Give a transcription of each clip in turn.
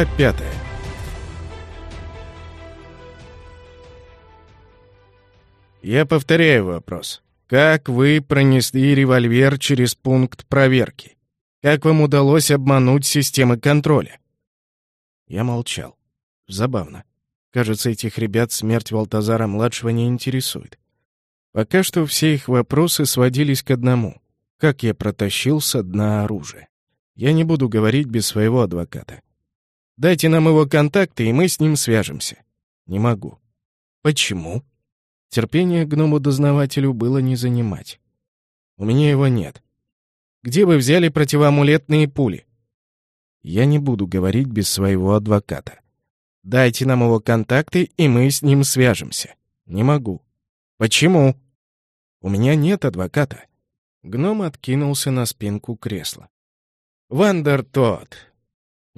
Глава пятая. Я повторяю вопрос. Как вы пронесли револьвер через пункт проверки? Как вам удалось обмануть системы контроля? Я молчал. Забавно. Кажется, этих ребят смерть Валтазара-младшего не интересует. Пока что все их вопросы сводились к одному. Как я протащил со дна оружие? Я не буду говорить без своего адвоката. Дайте нам его контакты, и мы с ним свяжемся. Не могу. Почему? Терпение гному-дознавателю было не занимать. У меня его нет. Где вы взяли противоамулетные пули? Я не буду говорить без своего адвоката. Дайте нам его контакты, и мы с ним свяжемся. Не могу. Почему? У меня нет адвоката. Гном откинулся на спинку кресла. Вандер тот.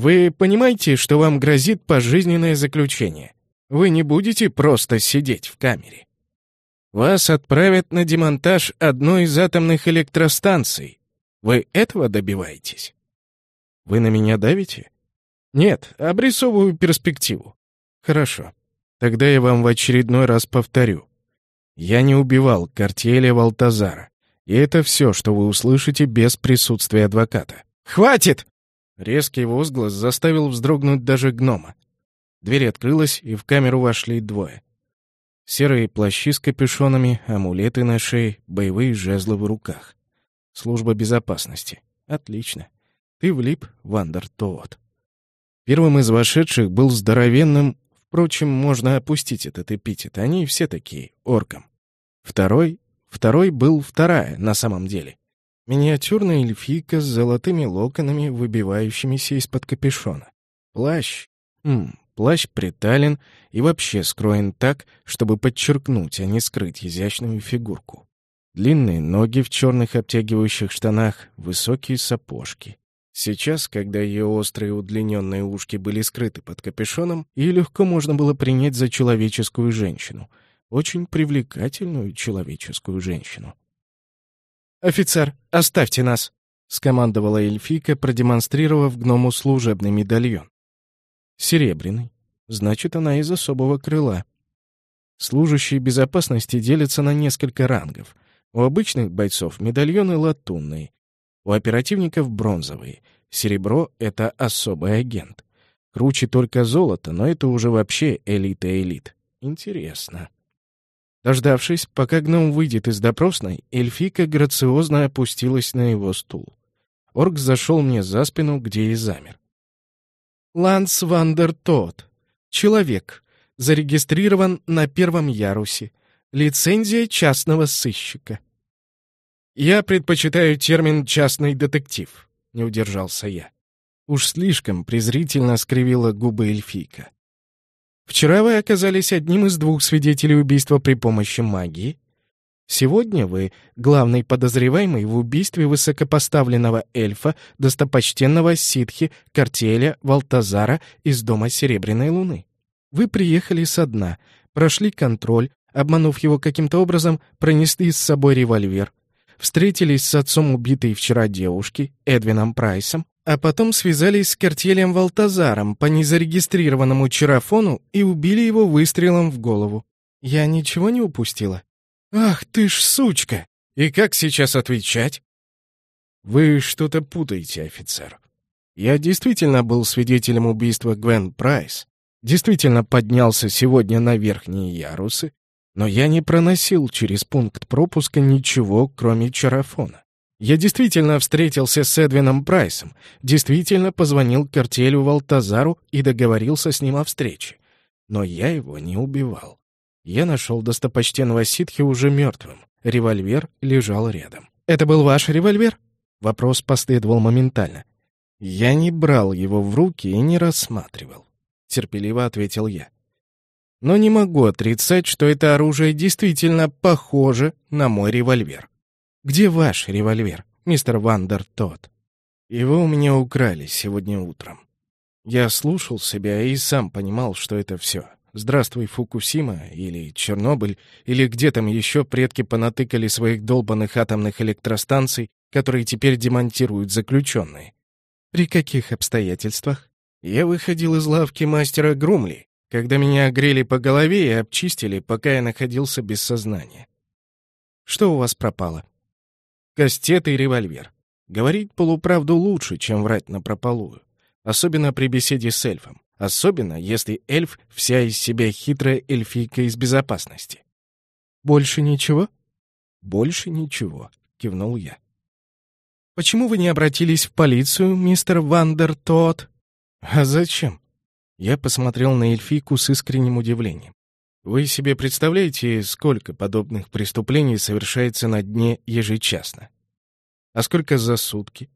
Вы понимаете, что вам грозит пожизненное заключение? Вы не будете просто сидеть в камере. Вас отправят на демонтаж одной из атомных электростанций. Вы этого добиваетесь? Вы на меня давите? Нет, обрисовываю перспективу. Хорошо. Тогда я вам в очередной раз повторю. Я не убивал картеля Валтазара. И это все, что вы услышите без присутствия адвоката. «Хватит!» Резкий возглас заставил вздрогнуть даже гнома. Дверь открылась, и в камеру вошли двое. Серые плащи с капюшонами, амулеты на шее, боевые жезлы в руках. Служба безопасности. Отлично. Ты влип, Вандер Тоот. Первым из вошедших был здоровенным, впрочем, можно опустить этот эпитет, они все такие, орком. Второй, второй был вторая на самом деле. Миниатюрная эльфийка с золотыми локонами, выбивающимися из-под капюшона. Плащ. М, Плащ притален и вообще скроен так, чтобы подчеркнуть, а не скрыть изящную фигурку. Длинные ноги в черных обтягивающих штанах, высокие сапожки. Сейчас, когда ее острые удлиненные ушки были скрыты под капюшоном, ее легко можно было принять за человеческую женщину. Очень привлекательную человеческую женщину. «Офицер, оставьте нас!» — скомандовала эльфийка, продемонстрировав гному служебный медальон. Серебряный. Значит, она из особого крыла. Служащие безопасности делятся на несколько рангов. У обычных бойцов медальоны латунные, у оперативников бронзовые. Серебро — это особый агент. Круче только золото, но это уже вообще элита элит. Интересно. Дождавшись, пока гном выйдет из допросной, эльфика грациозно опустилась на его стул. Орк зашел мне за спину, где и замер. Ланс Вандер Тот. Человек. Зарегистрирован на первом ярусе. Лицензия частного сыщика. Я предпочитаю термин «частный детектив», — не удержался я. Уж слишком презрительно скривила губы эльфийка. Вчера вы оказались одним из двух свидетелей убийства при помощи магии, Сегодня вы главный подозреваемый в убийстве высокопоставленного эльфа, достопочтенного ситхи Картеля Валтазара из Дома Серебряной Луны. Вы приехали со дна, прошли контроль, обманув его каким-то образом, пронесли с собой револьвер, встретились с отцом убитой вчера девушки, Эдвином Прайсом, а потом связались с Картелем Валтазаром по незарегистрированному чарафону и убили его выстрелом в голову. Я ничего не упустила? «Ах ты ж сучка! И как сейчас отвечать?» «Вы что-то путаете, офицер. Я действительно был свидетелем убийства Гвен Прайс, действительно поднялся сегодня на верхние ярусы, но я не проносил через пункт пропуска ничего, кроме чарафона. Я действительно встретился с Эдвином Прайсом, действительно позвонил картелю Валтазару и договорился с ним о встрече. Но я его не убивал. Я нашел достопочтенного ситхи уже мертвым. Револьвер лежал рядом. «Это был ваш револьвер?» Вопрос последовал моментально. «Я не брал его в руки и не рассматривал», — терпеливо ответил я. «Но не могу отрицать, что это оружие действительно похоже на мой револьвер. Где ваш револьвер, мистер Вандер Тот? Его у меня украли сегодня утром. Я слушал себя и сам понимал, что это все Здравствуй, Фукусима, или Чернобыль, или где там еще предки понатыкали своих долбанных атомных электростанций, которые теперь демонтируют заключенные. При каких обстоятельствах? Я выходил из лавки мастера Грумли, когда меня огрели по голове и обчистили, пока я находился без сознания. Что у вас пропало? Кастет и револьвер. Говорить полуправду лучше, чем врать напропалую. Особенно при беседе с эльфом. Особенно, если эльф вся из себя хитрая эльфийка из безопасности. «Больше ничего?» «Больше ничего», — кивнул я. «Почему вы не обратились в полицию, мистер Вандер Тот?» «А зачем?» Я посмотрел на эльфийку с искренним удивлением. «Вы себе представляете, сколько подобных преступлений совершается на дне ежечасно? А сколько за сутки?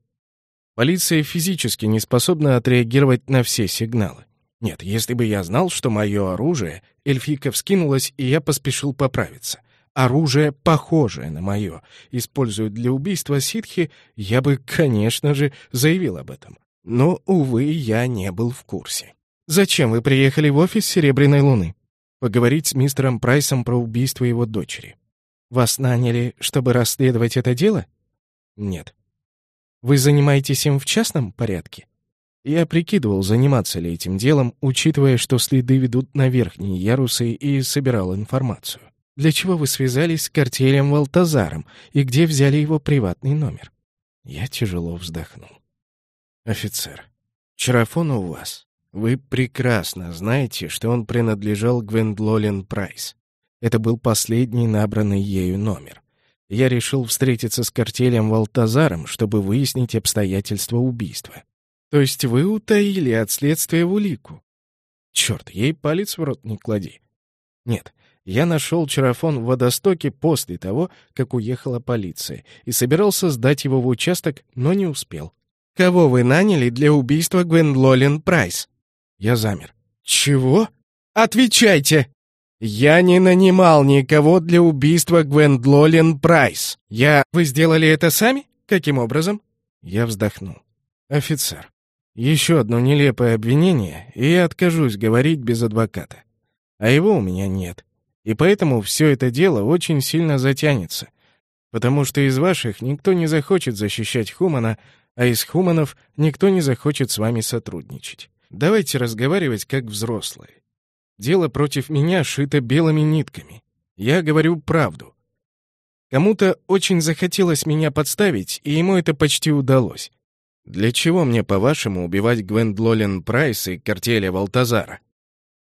Полиция физически не способна отреагировать на все сигналы. Нет, если бы я знал, что мое оружие, эльфийка вскинулась, и я поспешил поправиться. Оружие, похожее на мое, используют для убийства ситхи, я бы, конечно же, заявил об этом. Но, увы, я не был в курсе. «Зачем вы приехали в офис Серебряной Луны?» «Поговорить с мистером Прайсом про убийство его дочери». «Вас наняли, чтобы расследовать это дело?» «Нет». «Вы занимаетесь им в частном порядке?» Я прикидывал, заниматься ли этим делом, учитывая, что следы ведут на верхние ярусы, и собирал информацию. Для чего вы связались с картелем Валтазаром и где взяли его приватный номер? Я тяжело вздохнул. Офицер, чарафон у вас. Вы прекрасно знаете, что он принадлежал Гвендлолин Прайс. Это был последний набранный ею номер. Я решил встретиться с картелем Валтазаром, чтобы выяснить обстоятельства убийства. То есть вы утаили от следствия улику? Черт, ей палец в рот не клади. Нет, я нашел чарафон в водостоке после того, как уехала полиция, и собирался сдать его в участок, но не успел. «Кого вы наняли для убийства Гвендолин Прайс?» Я замер. «Чего? Отвечайте!» «Я не нанимал никого для убийства Гвендолин Прайс. Я... Вы сделали это сами? Каким образом?» Я вздохнул. «Офицер, еще одно нелепое обвинение, и я откажусь говорить без адвоката. А его у меня нет. И поэтому все это дело очень сильно затянется. Потому что из ваших никто не захочет защищать Хумана, а из Хуманов никто не захочет с вами сотрудничать. Давайте разговаривать как взрослые. Дело против меня шито белыми нитками. Я говорю правду. Кому-то очень захотелось меня подставить, и ему это почти удалось. Для чего мне, по-вашему, убивать Гвендолин Прайс и картеля Валтазара?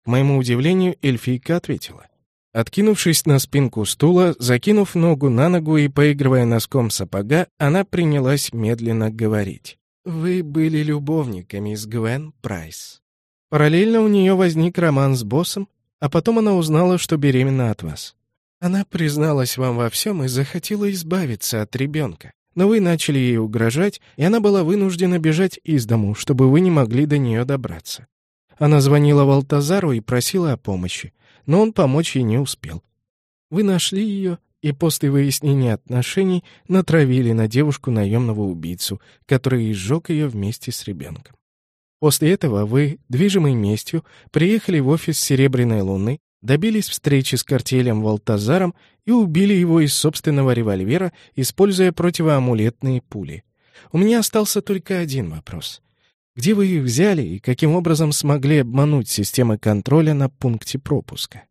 К моему удивлению, эльфийка ответила. Откинувшись на спинку стула, закинув ногу на ногу и поигрывая носком сапога, она принялась медленно говорить. «Вы были любовниками с Гвен Прайс. Параллельно у нее возник роман с боссом, а потом она узнала, что беременна от вас. Она призналась вам во всем и захотела избавиться от ребенка но вы начали ей угрожать, и она была вынуждена бежать из дому, чтобы вы не могли до нее добраться. Она звонила Валтазару и просила о помощи, но он помочь ей не успел. Вы нашли ее и после выяснения отношений натравили на девушку наемного убийцу, который изжег ее вместе с ребенком. После этого вы, движимой местью, приехали в офис Серебряной Луны добились встречи с картелем Валтазаром и убили его из собственного револьвера, используя противоамулетные пули. У меня остался только один вопрос. Где вы их взяли и каким образом смогли обмануть системы контроля на пункте пропуска?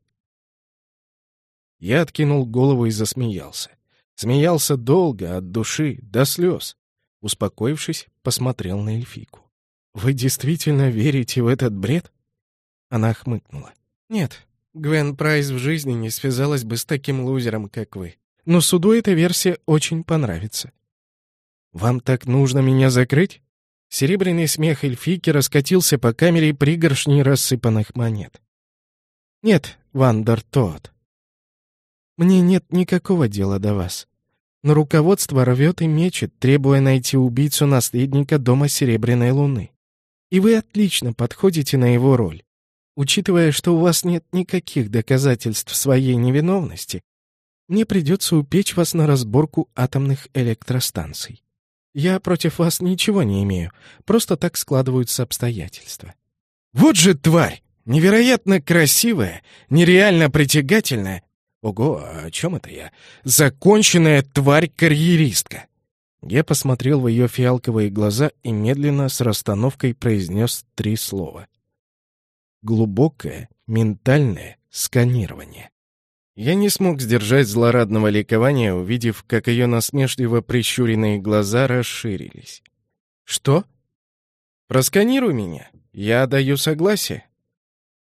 Я откинул голову и засмеялся. Смеялся долго, от души, до слез. Успокоившись, посмотрел на эльфийку. «Вы действительно верите в этот бред?» Она хмыкнула. «Нет, Гвен Прайс в жизни не связалась бы с таким лузером, как вы. Но суду эта версия очень понравится. Вам так нужно меня закрыть? Серебряный смех эльфийки раскатился по камере пригоршней рассыпанных монет. Нет, Вандер Тот. Мне нет никакого дела до вас. Но руководство рвет и мечет, требуя найти убийцу наследника Дома Серебряной Луны. И вы отлично подходите на его роль. Учитывая, что у вас нет никаких доказательств своей невиновности, мне придется упечь вас на разборку атомных электростанций. Я против вас ничего не имею, просто так складываются обстоятельства. Вот же тварь! Невероятно красивая, нереально притягательная. Ого, о чем это я? Законченная тварь-карьеристка. Я посмотрел в ее фиалковые глаза и медленно с расстановкой произнес три слова. Глубокое ментальное сканирование. Я не смог сдержать злорадного ликования, увидев, как ее насмешливо прищуренные глаза расширились. «Что? Просканируй меня. Я даю согласие».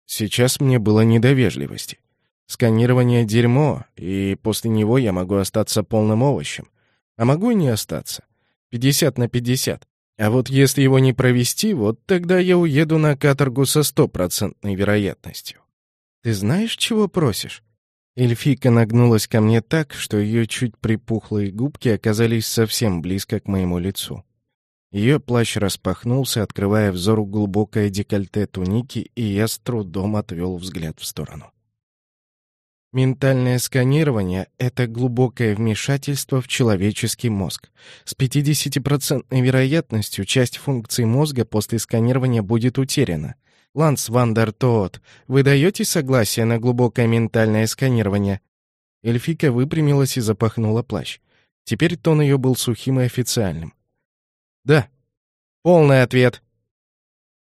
Сейчас мне было недовежливости. Сканирование — дерьмо, и после него я могу остаться полным овощем. А могу и не остаться. 50 на 50. А вот если его не провести, вот тогда я уеду на каторгу со стопроцентной вероятностью. Ты знаешь, чего просишь? Эльфийка нагнулась ко мне так, что ее чуть припухлые губки оказались совсем близко к моему лицу. Ее плащ распахнулся, открывая взору глубокое декольте туники, и я с трудом отвел взгляд в сторону. Ментальное сканирование — это глубокое вмешательство в человеческий мозг. С 50% вероятностью часть функций мозга после сканирования будет утеряна. Ланс Вандер Тоот, вы даете согласие на глубокое ментальное сканирование? Эльфийка выпрямилась и запахнула плащ. Теперь тон ее был сухим и официальным. «Да». «Полный ответ».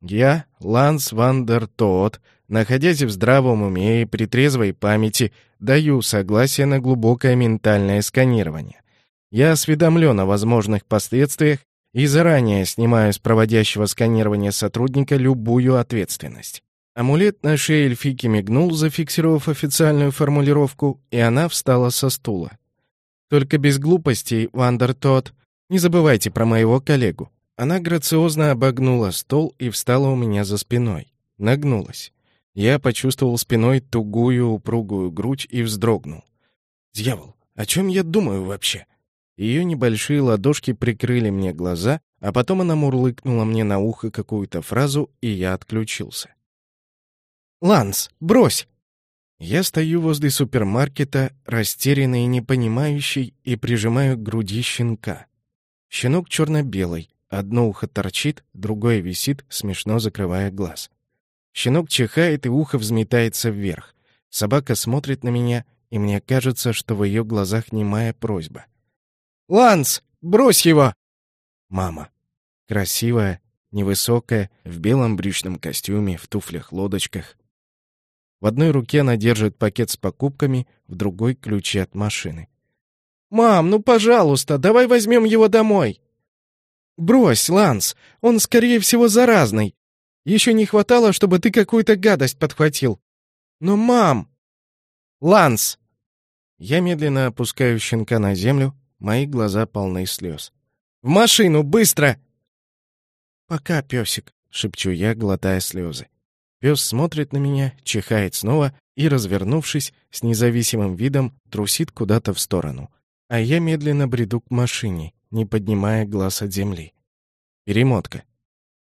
«Я, Ланс Вандер Тоот, находясь в здравом уме и при трезвой памяти, даю согласие на глубокое ментальное сканирование. Я осведомлен о возможных последствиях и заранее снимаю с проводящего сканирования сотрудника любую ответственность. Амулет на шее эльфики мигнул, зафиксировав официальную формулировку, и она встала со стула. «Только без глупостей, Вандер Тот, не забывайте про моего коллегу». Она грациозно обогнула стол и встала у меня за спиной. Нагнулась. Я почувствовал спиной тугую упругую грудь и вздрогнул. «Дьявол, о чем я думаю вообще?» Ее небольшие ладошки прикрыли мне глаза, а потом она мурлыкнула мне на ухо какую-то фразу, и я отключился. «Ланс, брось!» Я стою возле супермаркета, растерянный и непонимающий, и прижимаю к груди щенка. Щенок черно-белый, одно ухо торчит, другое висит, смешно закрывая глаз. Щенок чихает, и ухо взметается вверх. Собака смотрит на меня, и мне кажется, что в ее глазах немая просьба. «Ланс, брось его!» Мама. Красивая, невысокая, в белом брючном костюме, в туфлях-лодочках. В одной руке она держит пакет с покупками, в другой — ключи от машины. «Мам, ну, пожалуйста, давай возьмем его домой!» «Брось, Ланс, он, скорее всего, заразный. Еще не хватало, чтобы ты какую-то гадость подхватил. Но, мам! Ланс!» Я медленно опускаю щенка на землю, мои глаза полны слез. «В машину, быстро!» «Пока, песик», — шепчу я, глотая слезы. Пес смотрит на меня, чихает снова и, развернувшись, с независимым видом трусит куда-то в сторону. А я медленно бреду к машине, не поднимая глаз от земли. Перемотка.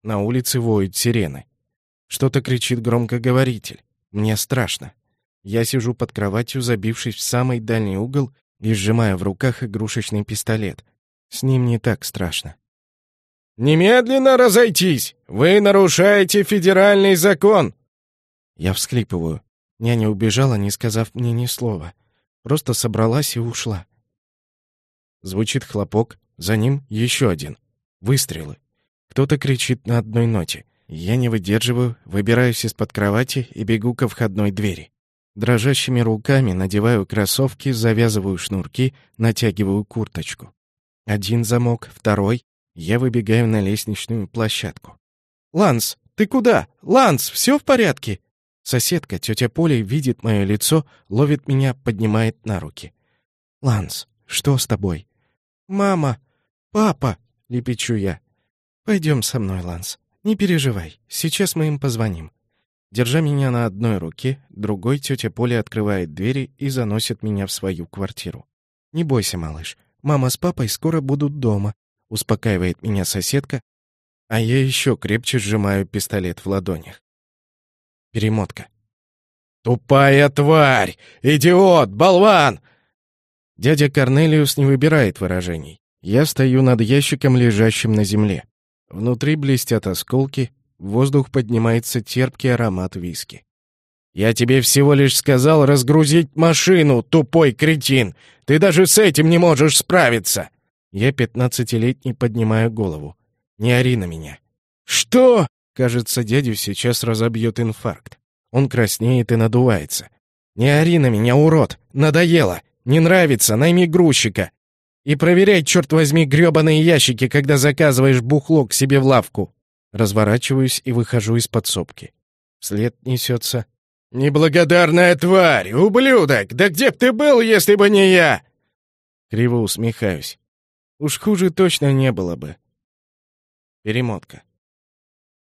На улице воют сирены. Что-то кричит громкоговоритель. Мне страшно. Я сижу под кроватью, забившись в самый дальний угол и сжимая в руках игрушечный пистолет. С ним не так страшно. «Немедленно разойтись! Вы нарушаете федеральный закон!» Я всхлипываю. Няня убежала, не сказав мне ни слова. Просто собралась и ушла. Звучит хлопок, за ним еще один. Выстрелы. Кто-то кричит на одной ноте. Я не выдерживаю, выбираюсь из-под кровати и бегу ко входной двери. Дрожащими руками надеваю кроссовки, завязываю шнурки, натягиваю курточку. Один замок, второй. Я выбегаю на лестничную площадку. «Ланс, ты куда? Ланс, все в порядке?» Соседка, тетя Поля, видит мое лицо, ловит меня, поднимает на руки. «Ланс, что с тобой?» «Мама! Папа!» — лепечу я. «Пойдем со мной, Ланс. Не переживай. Сейчас мы им позвоним». Держа меня на одной руке, другой тетя Поля открывает двери и заносит меня в свою квартиру. «Не бойся, малыш. Мама с папой скоро будут дома», — успокаивает меня соседка, а я еще крепче сжимаю пистолет в ладонях. Перемотка. «Тупая тварь! Идиот! Болван!» Дядя Корнелиус не выбирает выражений. Я стою над ящиком, лежащим на земле. Внутри блестят осколки, в воздух поднимается терпкий аромат виски. «Я тебе всего лишь сказал разгрузить машину, тупой кретин! Ты даже с этим не можешь справиться!» Я пятнадцатилетний поднимаю голову. Не ори на меня. «Что?» Кажется, дядю сейчас разобьет инфаркт. Он краснеет и надувается. «Не ори на меня, урод! Надоело! Не нравится, найми грузчика! И проверяй, черт возьми, гребаные ящики, когда заказываешь бухло к себе в лавку!» Разворачиваюсь и выхожу из подсобки. Вслед несется. «Неблагодарная тварь! Ублюдок! Да где б ты был, если бы не я?» Криво усмехаюсь. Уж хуже точно не было бы. Перемотка.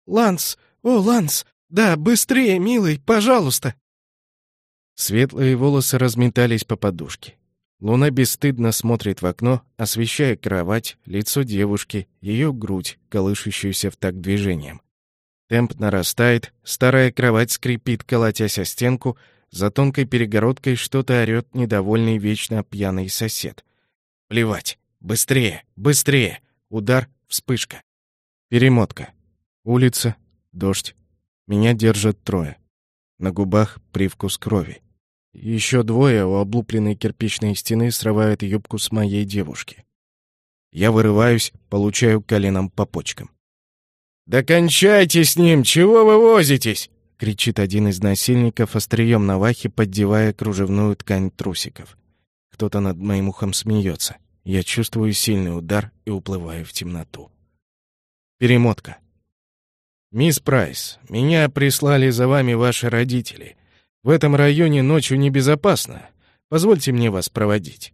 «Ланс! О, Ланс! Да, быстрее, милый, пожалуйста!» Светлые волосы разметались по подушке. Луна бесстыдно смотрит в окно, освещая кровать, лицо девушки, ее грудь, колышущуюся в такт движением. Темп нарастает, старая кровать скрипит, колотясь о стенку, за тонкой перегородкой что-то орёт недовольный вечно пьяный сосед. Плевать. Быстрее, быстрее. Удар, вспышка. Перемотка. Улица, дождь. Меня держат трое. На губах привкус крови. Еще двое у облупленной кирпичной стены срывают юбку с моей девушки. Я вырываюсь, получаю коленом по почкам. «Да кончайте с ним! Чего вы возитесь?» — кричит один из насильников острием навахи, поддевая кружевную ткань трусиков. Кто-то над моим ухом смеется. Я чувствую сильный удар и уплываю в темноту. Перемотка. «Мисс Прайс, меня прислали за вами ваши родители. В этом районе ночью небезопасно. Позвольте мне вас проводить».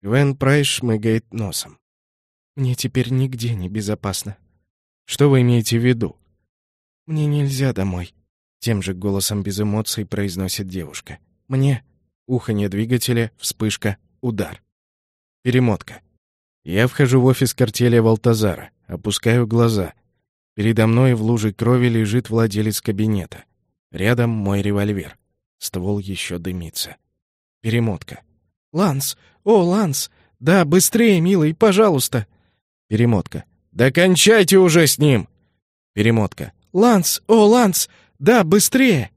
Гвен Прайс шмыгает носом. «Мне теперь нигде не безопасно». «Что вы имеете в виду?» «Мне нельзя домой», — тем же голосом без эмоций произносит девушка. «Мне...» Уханье двигателя, вспышка, удар. Перемотка. Я вхожу в офис картеля Валтазара, опускаю глаза. Передо мной в луже крови лежит владелец кабинета. Рядом мой револьвер. Ствол еще дымится. Перемотка. «Ланс! О, Ланс! Да, быстрее, милый, пожалуйста!» Перемотка. «Да кончайте уже с ним!» Перемотка. «Ланс! О, Ланс! Да, быстрее!»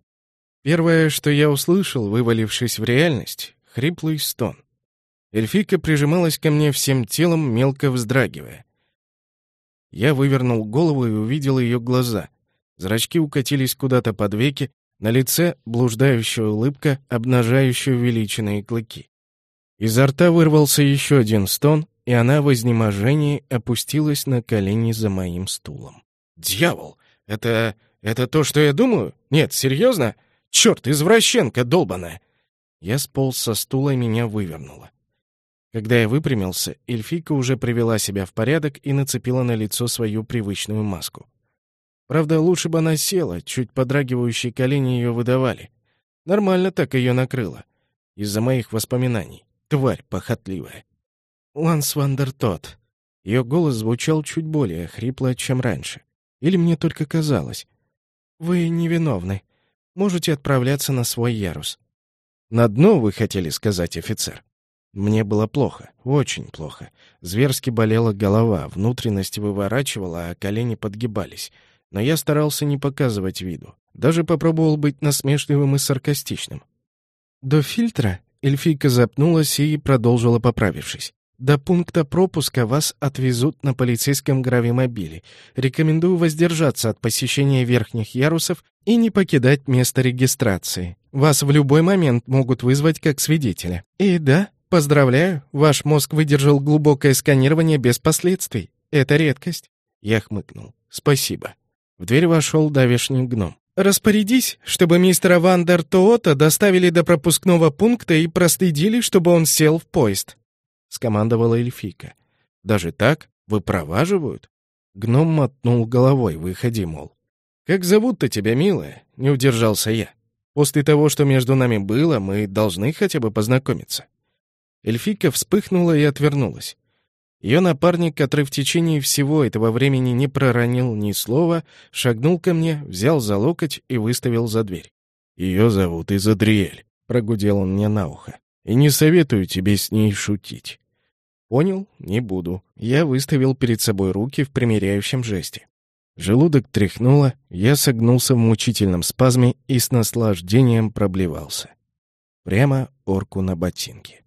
Первое, что я услышал, вывалившись в реальность — хриплый стон. Эльфика прижималась ко мне всем телом, мелко вздрагивая. Я вывернул голову и увидел ее глаза. Зрачки укатились куда-то под веки, на лице блуждающая улыбка, обнажающая увеличенные клыки. Изо рта вырвался еще один стон, и она в изнеможении опустилась на колени за моим стулом. «Дьявол! Это... это то, что я думаю? Нет, серьезно? Черт, извращенка долбаная!» Я сполз со стула, и меня вывернуло. Когда я выпрямился, эльфийка уже привела себя в порядок и нацепила на лицо свою привычную маску. Правда, лучше бы она села, чуть подрагивающие колени ее выдавали. Нормально так ее накрыло. Из-за моих воспоминаний. Тварь похотливая. Ланс Вандертот. Ее голос звучал чуть более хрипло, чем раньше. Или мне только казалось. «Вы невиновны. Можете отправляться на свой ярус». «На дно, вы хотели сказать, офицер?» Мне было плохо, очень плохо. Зверски болела голова, внутренности выворачивала, а колени подгибались — но я старался не показывать виду. Даже попробовал быть насмешливым и саркастичным. До фильтра эльфийка запнулась и продолжила, поправившись. До пункта пропуска вас отвезут на полицейском гравимобиле. Рекомендую воздержаться от посещения верхних ярусов и не покидать место регистрации. Вас в любой момент могут вызвать как свидетеля. И да, поздравляю, ваш мозг выдержал глубокое сканирование без последствий. Это редкость. Я хмыкнул. Спасибо. В дверь вошел давешний гном. «Распорядись, чтобы мистера Вандер Тоота доставили до пропускного пункта и проследили, чтобы он сел в поезд», — скомандовала эльфийка. «Даже так? Выпроваживают?» Гном мотнул головой, выходи, мол. «Как зовут-то тебя, милая?» — не удержался я. «После того, что между нами было, мы должны хотя бы познакомиться». Эльфийка вспыхнула и отвернулась. Ее напарник, который в течение всего этого времени не проронил ни слова, шагнул ко мне, взял за локоть и выставил за дверь. «Ее зовут Изадриэль», — прогудел он мне на ухо. «И не советую тебе с ней шутить». «Понял, не буду». Я выставил перед собой руки в примиряющем жесте. Желудок тряхнуло, я согнулся в мучительном спазме и с наслаждением проблевался. Прямо орку на ботинке.